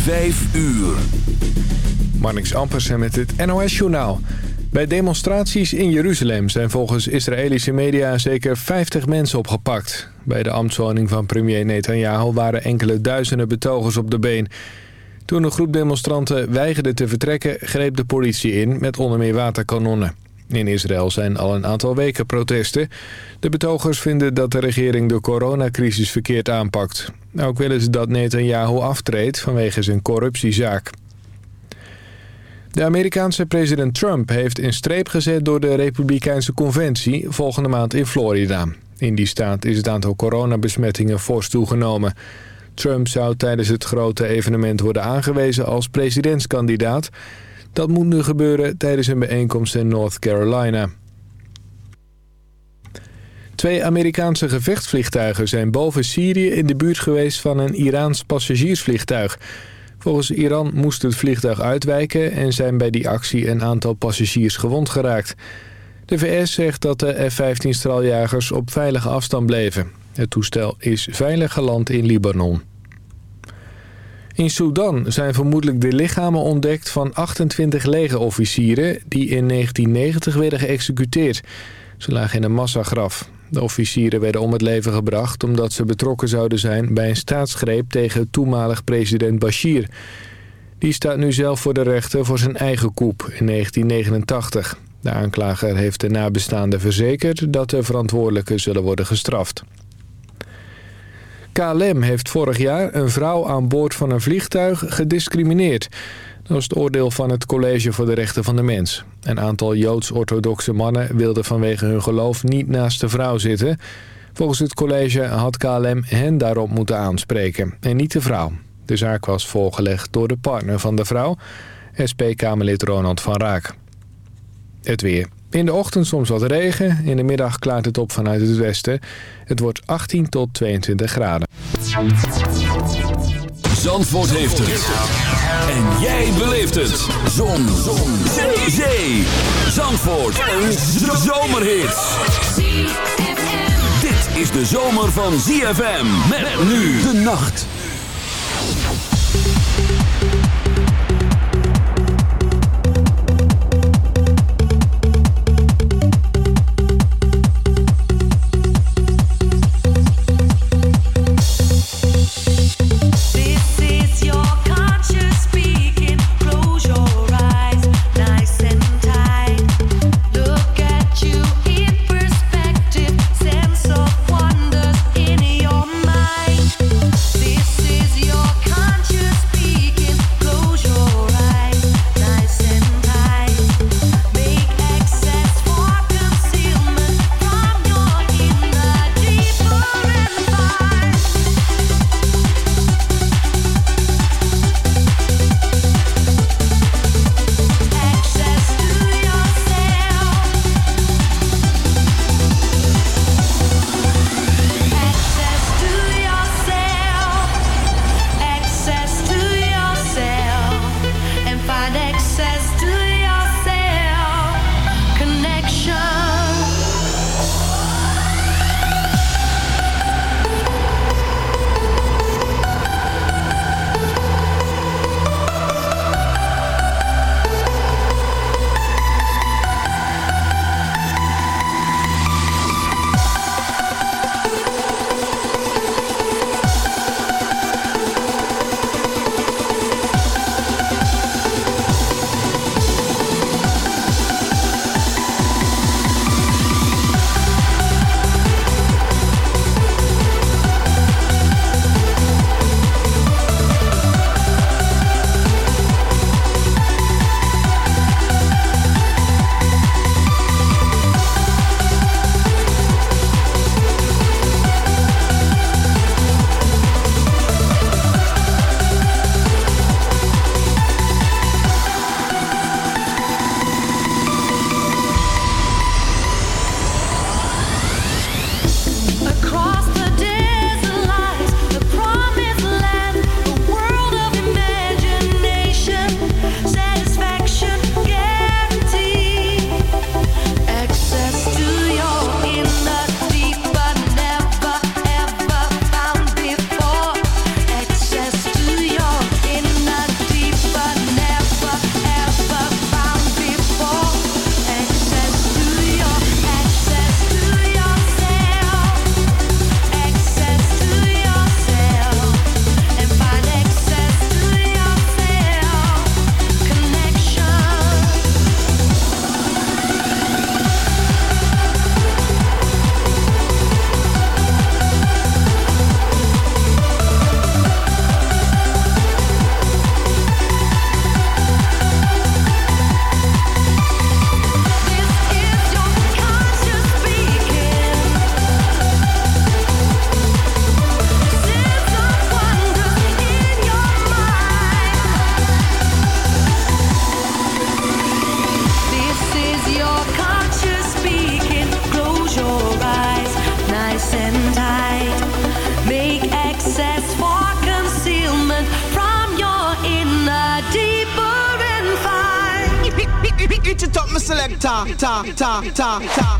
Vijf uur. Marnix Ampersen met het NOS-journaal. Bij demonstraties in Jeruzalem zijn volgens Israëlische media zeker 50 mensen opgepakt. Bij de ambtswoning van premier Netanyahu waren enkele duizenden betogers op de been. Toen een groep demonstranten weigerde te vertrekken, greep de politie in met onder meer waterkanonnen. In Israël zijn al een aantal weken protesten. De betogers vinden dat de regering de coronacrisis verkeerd aanpakt. Ook willen ze dat Netanyahu aftreedt vanwege zijn corruptiezaak. De Amerikaanse president Trump heeft een streep gezet door de Republikeinse Conventie volgende maand in Florida. In die staat is het aantal coronabesmettingen fors toegenomen. Trump zou tijdens het grote evenement worden aangewezen als presidentskandidaat... Dat moet nu gebeuren tijdens een bijeenkomst in North Carolina. Twee Amerikaanse gevechtsvliegtuigen zijn boven Syrië in de buurt geweest van een Iraans passagiersvliegtuig. Volgens Iran moest het vliegtuig uitwijken en zijn bij die actie een aantal passagiers gewond geraakt. De VS zegt dat de F-15 op veilige afstand bleven. Het toestel is veilig geland in Libanon. In Sudan zijn vermoedelijk de lichamen ontdekt van 28 legerofficieren... die in 1990 werden geëxecuteerd. Ze lagen in een massagraf. De officieren werden om het leven gebracht omdat ze betrokken zouden zijn... bij een staatsgreep tegen toenmalig president Bashir. Die staat nu zelf voor de rechter voor zijn eigen coup in 1989. De aanklager heeft de nabestaanden verzekerd dat de verantwoordelijken zullen worden gestraft. KLM heeft vorig jaar een vrouw aan boord van een vliegtuig gediscrimineerd. Dat was het oordeel van het College voor de Rechten van de Mens. Een aantal Joods-orthodoxe mannen wilden vanwege hun geloof niet naast de vrouw zitten. Volgens het college had KLM hen daarop moeten aanspreken en niet de vrouw. De zaak was voorgelegd door de partner van de vrouw, SP-Kamerlid Ronald van Raak. Het weer. In de ochtend soms wat regen. In de middag klaart het op vanuit het westen. Het wordt 18 tot 22 graden. Zandvoort heeft het. En jij beleeft het. Zon. Zon. Zee. Zee. Zandvoort. Een zomerhit. Dit is de zomer van ZFM. Met nu de nacht. Ta, ta, ta, ta,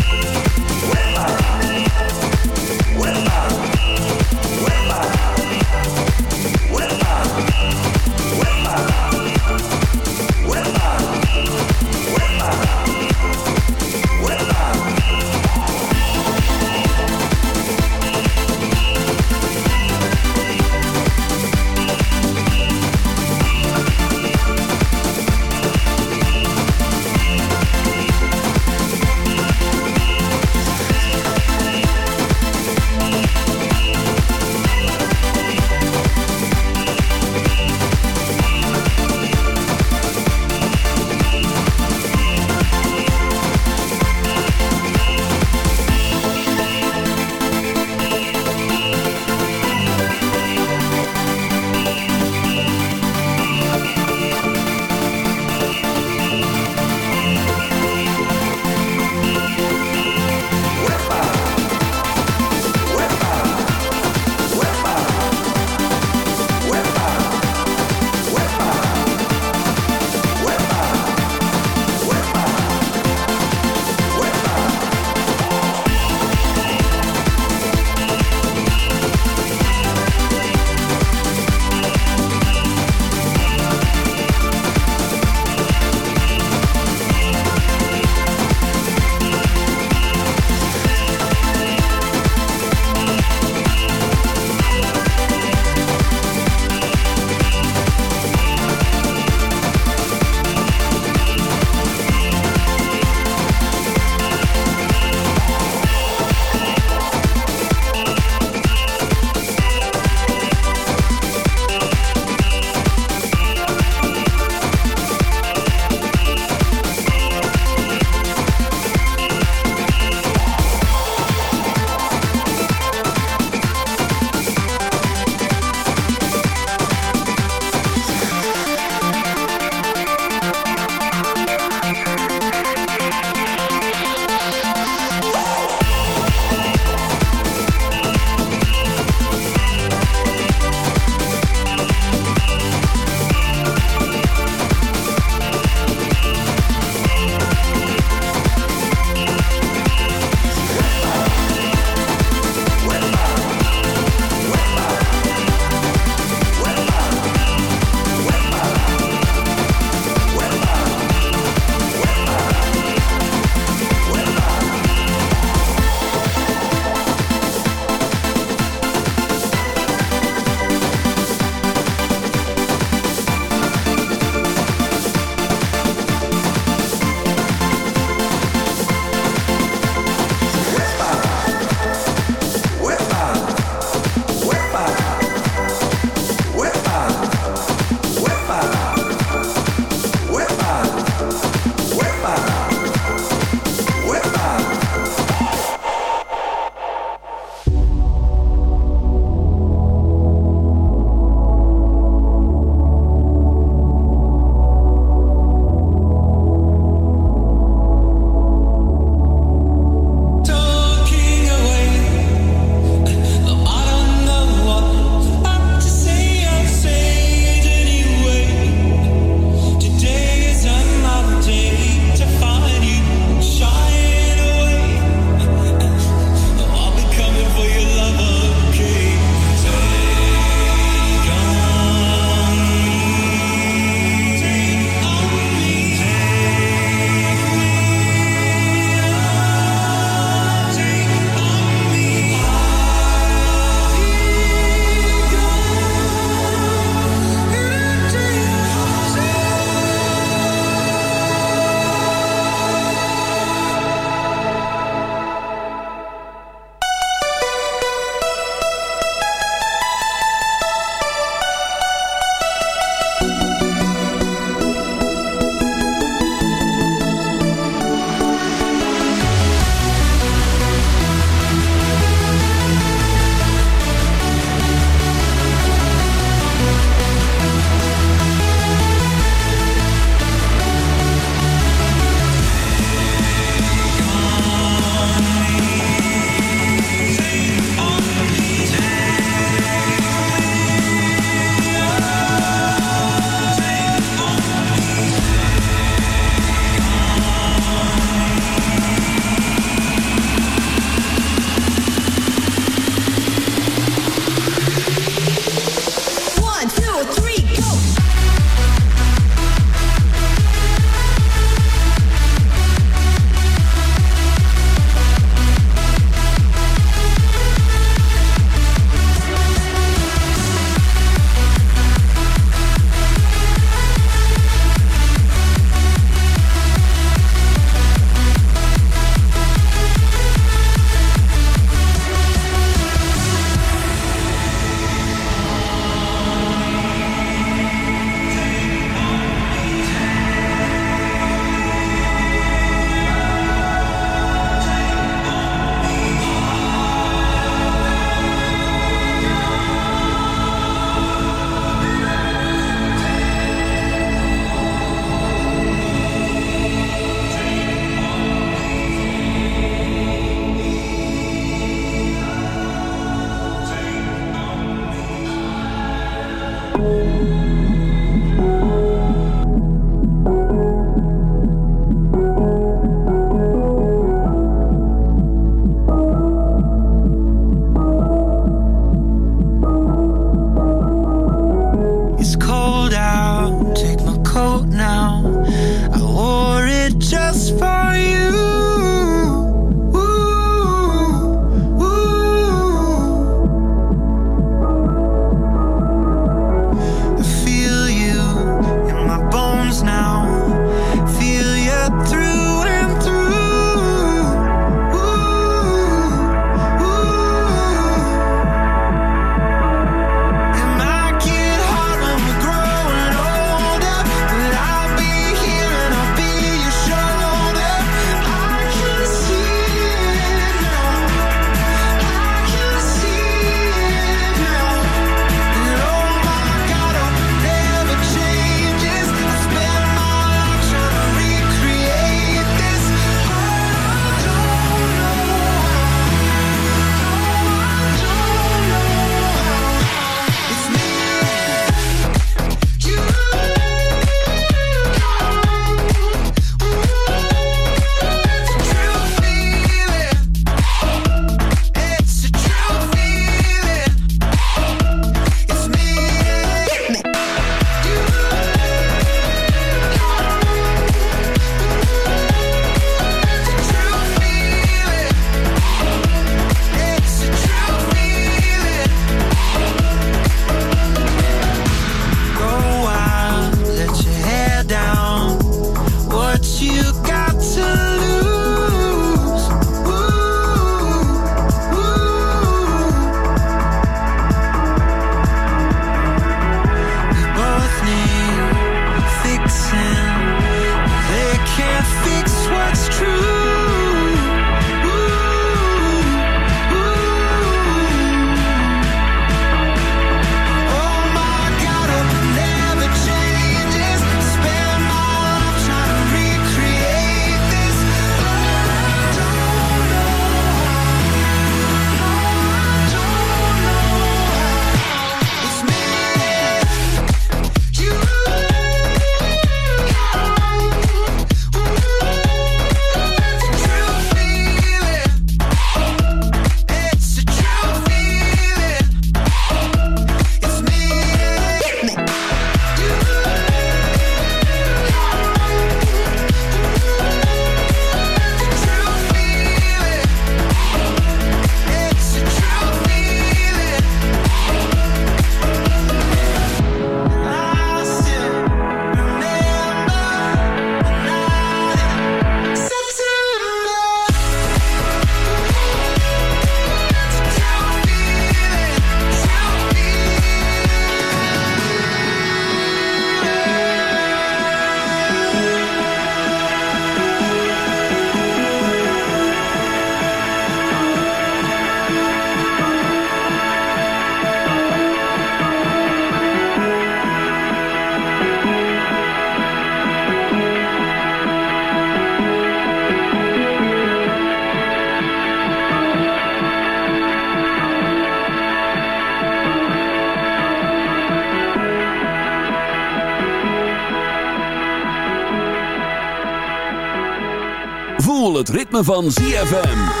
Ritme van ZFM.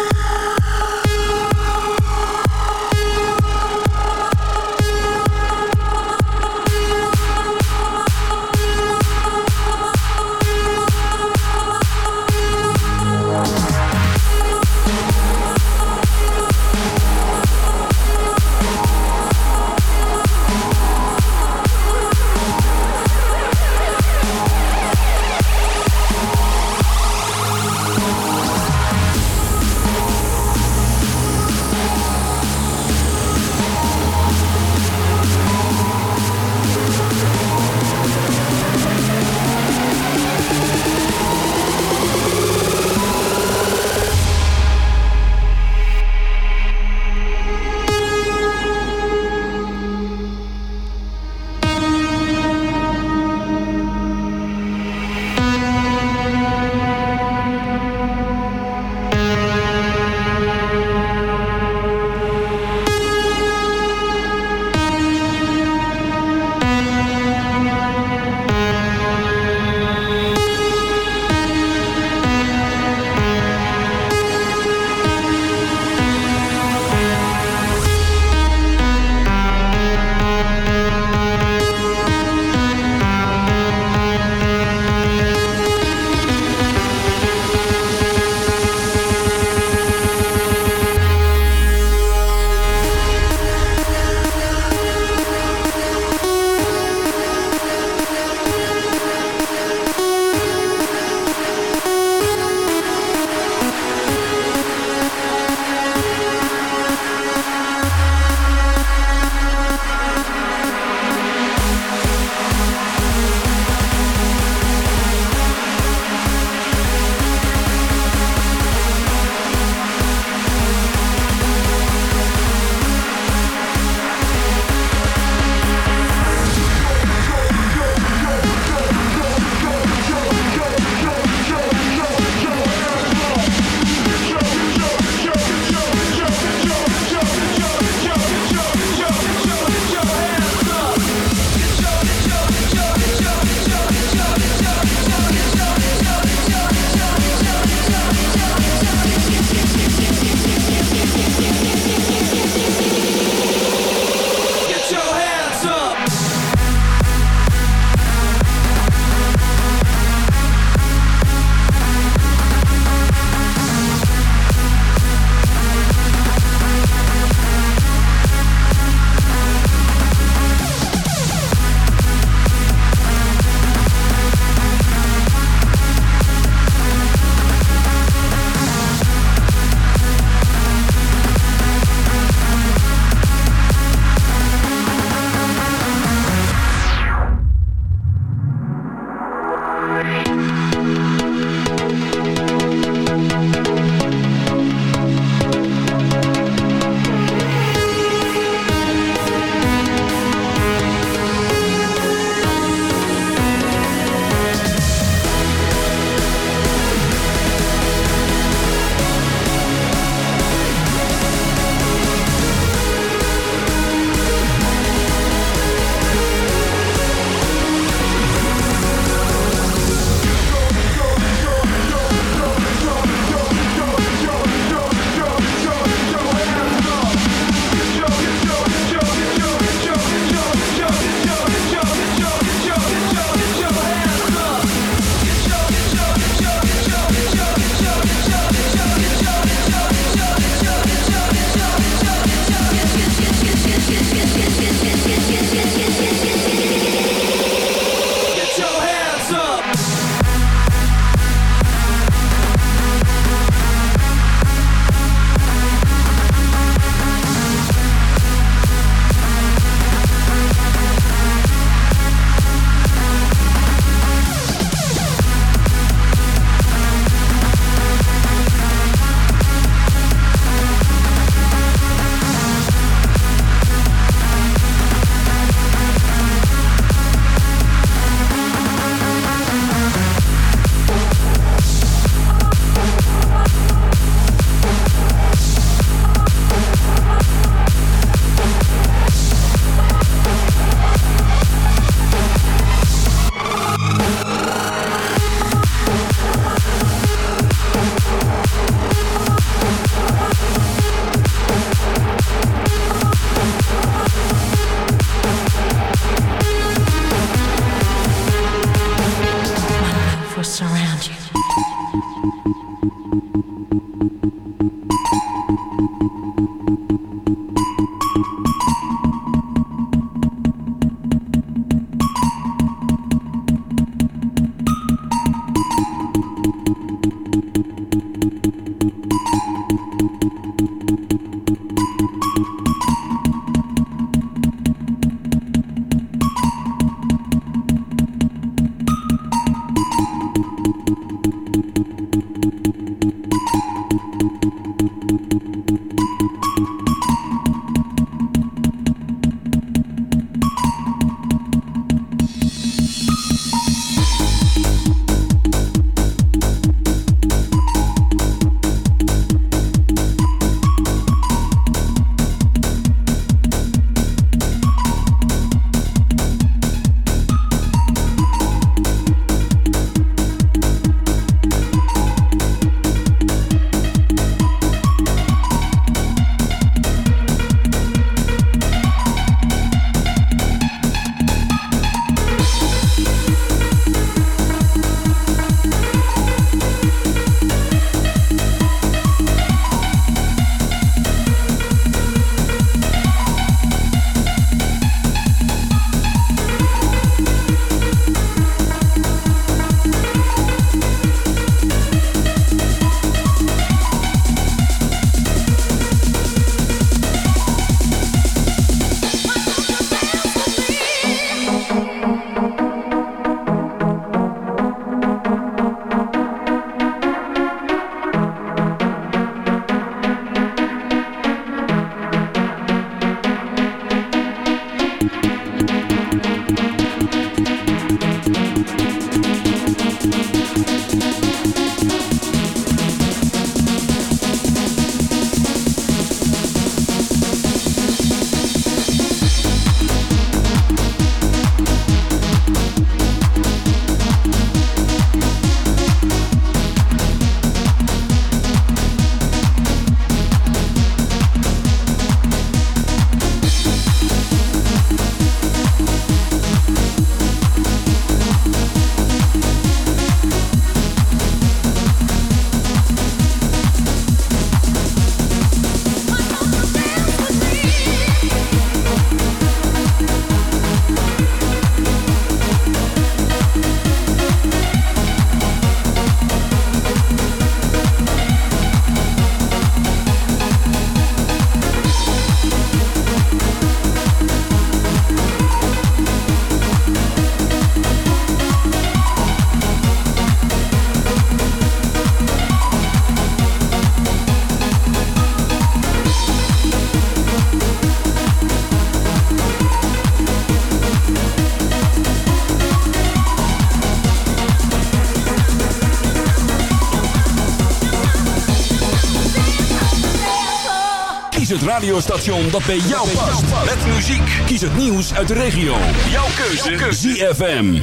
Radiostation dat bij jou past. Met muziek. Kies het nieuws uit de regio. Jouw keuze. Jouw ZFM.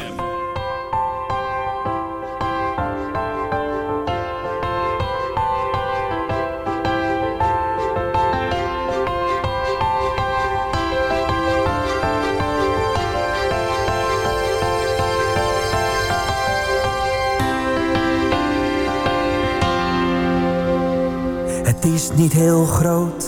Het is niet heel groot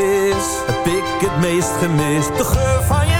belangrijkste is, heb ik het meest gemist. De geur van je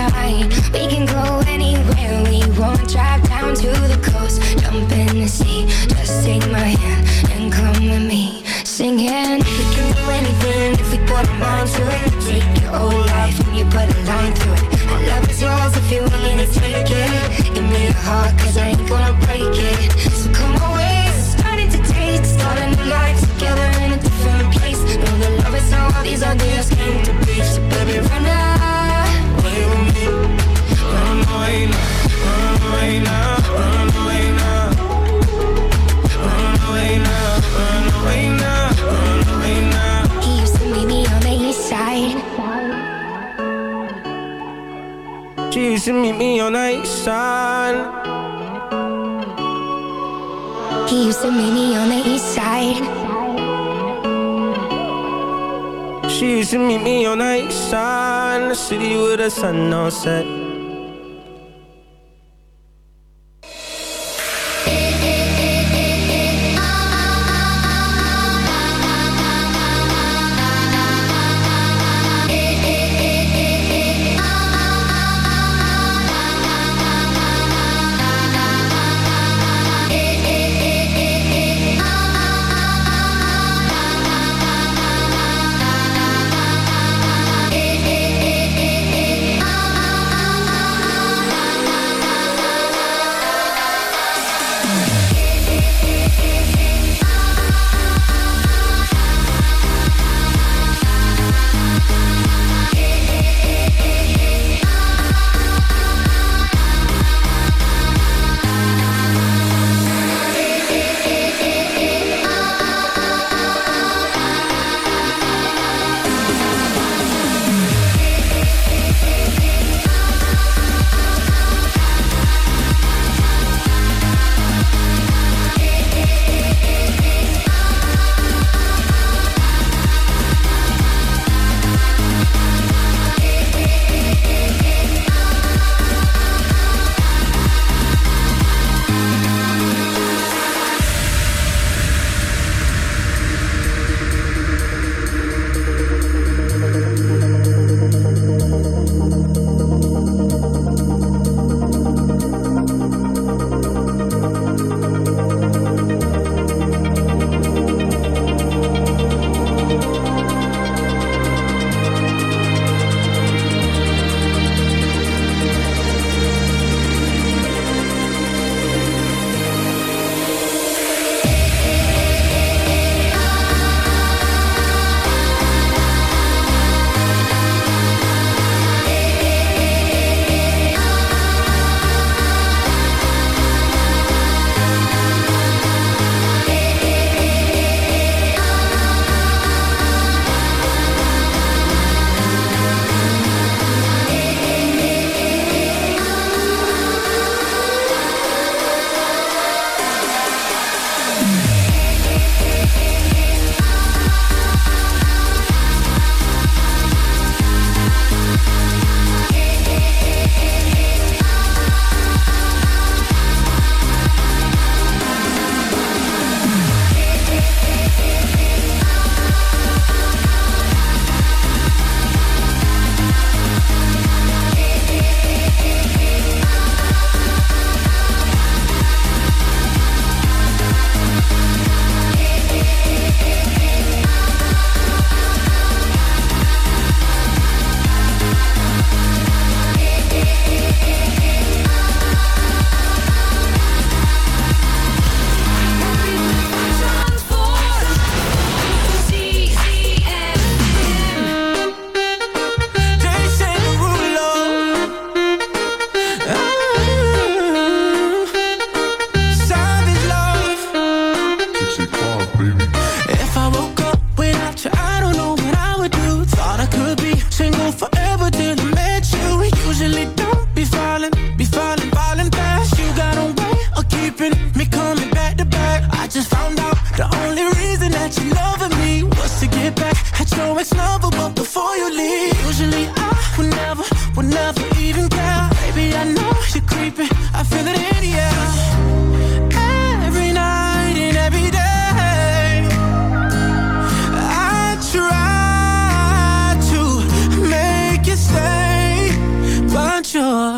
We can go anywhere we want. Drive down to the coast, jump in the sea. Just take my hand and come with me. Singing, we can do anything if we put our mind to it. Take your whole life and you put a line through it. My love is yours if you're willing to take it. Give me a heart, cause I ain't gonna break it. So come away, starting to taste, starting a life together in a different place. Know the love is how all these ideas came to be. So baby, run away She used to meet me on the east side. He used to meet me on the east side. She used to meet me on the east side the city with the sun all set.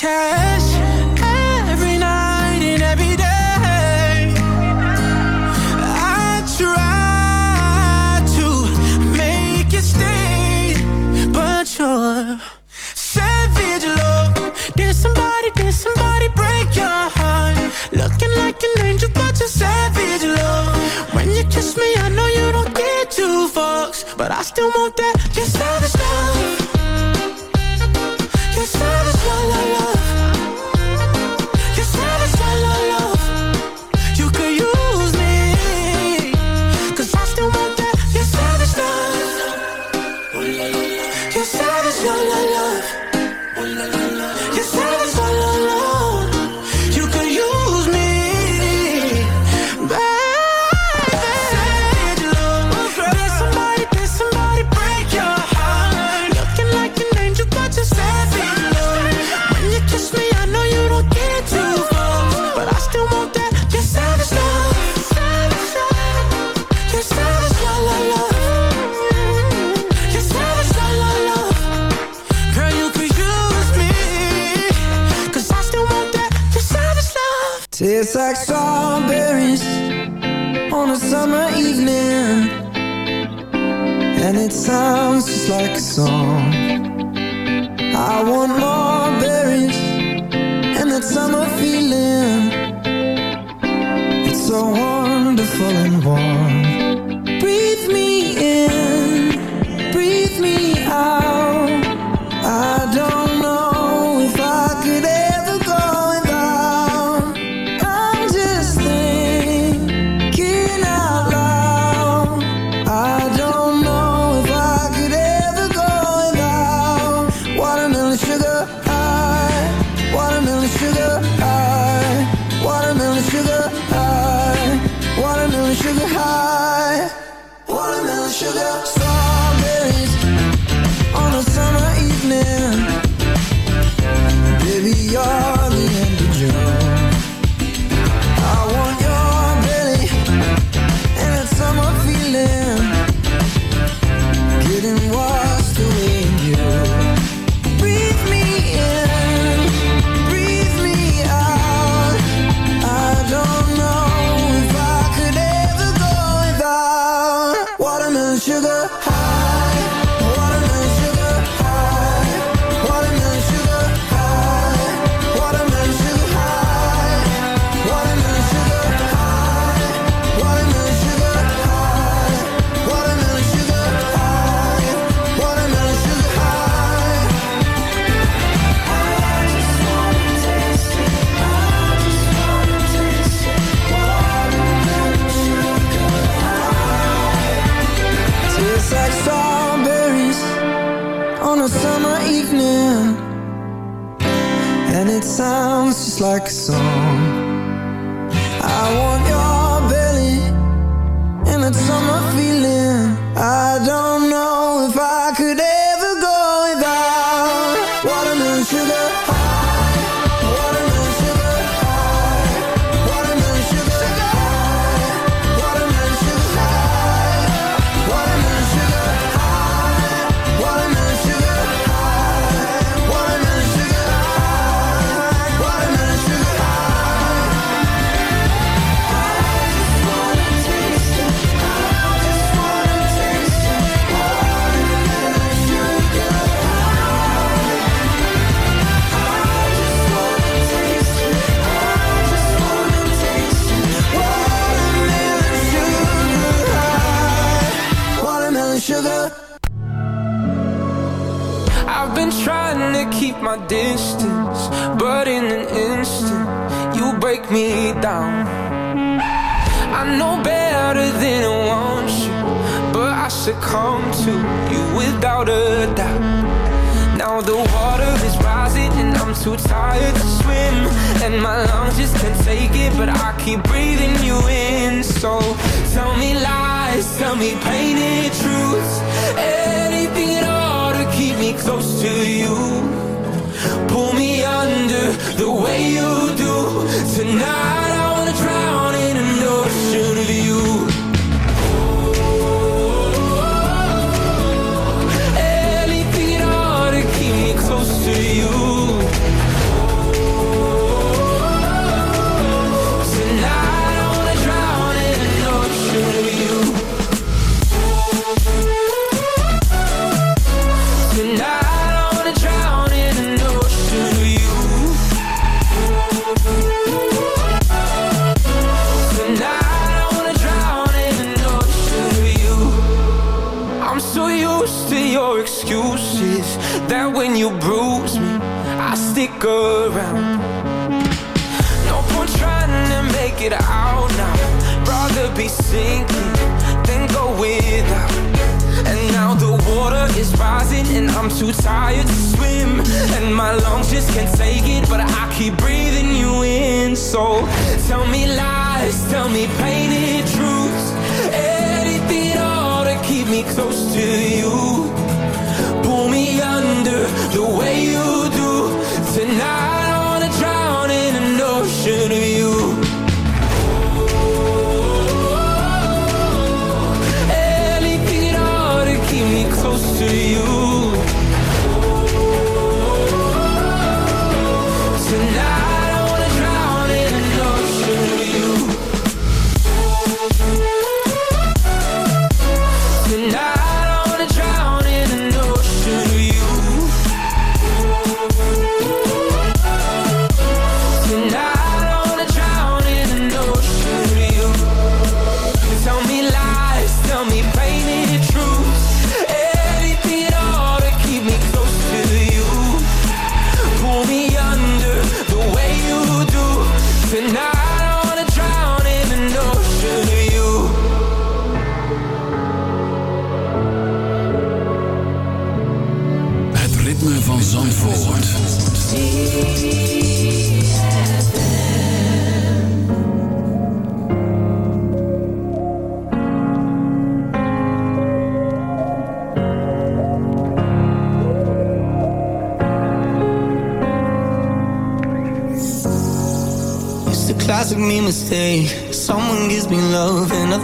cash every night and every day. I try to make it stay, but you're savage love. Did somebody, did somebody break your heart? Looking like an angel, but you're savage love. When you kiss me, I know you don't get too fucks, but I still want that. Just song. like a song.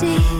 See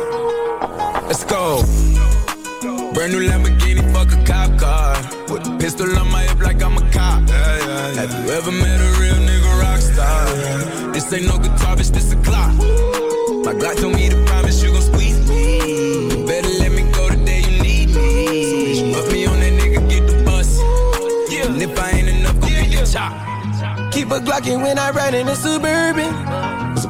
Let's go. Brand new Lamborghini, fuck a cop car. With a pistol on my hip like I'm a cop. Have you ever met a real nigga rock star? This ain't no guitar, bitch, this a clock. My Glock told me to promise you gon' squeeze me. You better let me go the day you need me. So bitch, put me on that nigga, get the bus. And if I ain't enough, go get the chop. Keep a Glockin' when I ride in the Suburban.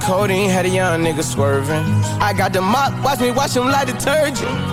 Codeine had a young nigga swerving. I got the mop, watch me wash him like detergent.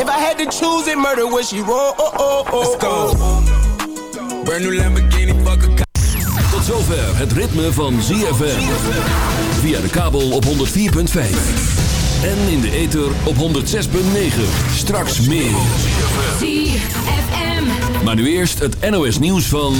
If I had to choose it, murder would she roll? Oh, oh, oh, Let's go. Brand new Lamborghini, fuck a Tot zover het ritme van ZFM. Via de kabel op 104.5. En in de ether op 106.9. Straks meer. ZFM. Maar nu eerst het NOS nieuws van...